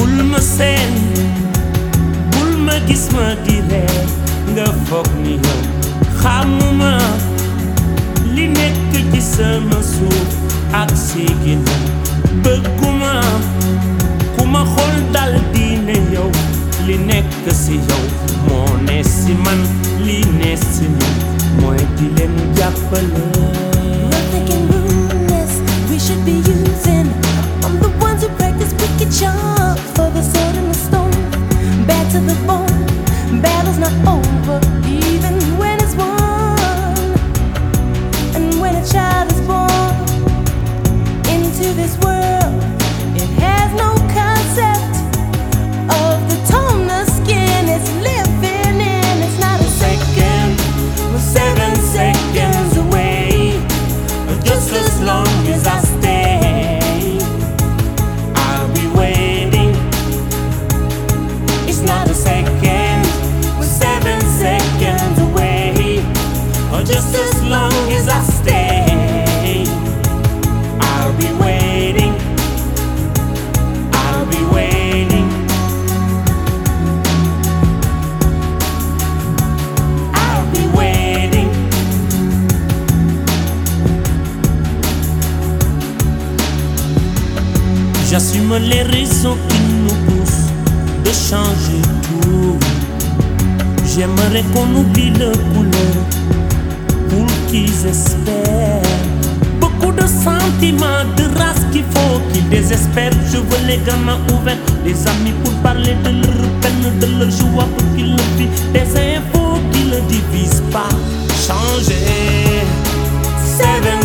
kulma seen bul ma gis ma di ree nga foog ni yow xamuma li nekk ci sama suuf ak si bëggu Just as long as I stay, I'll be waiting. I'll be waiting. I'll be waiting. J'assume les raisons qui nous poussent de changer tout. J'aimerais qu'on oublie le couleur pour qu'ils espèrent. Beaucoup de sentiments, de race qu'il faut qu'ils désespèrent. Je veux les gamins ouverts, les amis pour parler de leur peine, de leur joie pour qu'ils le vivent. Des infos qui ne divisent pas, changer. Seven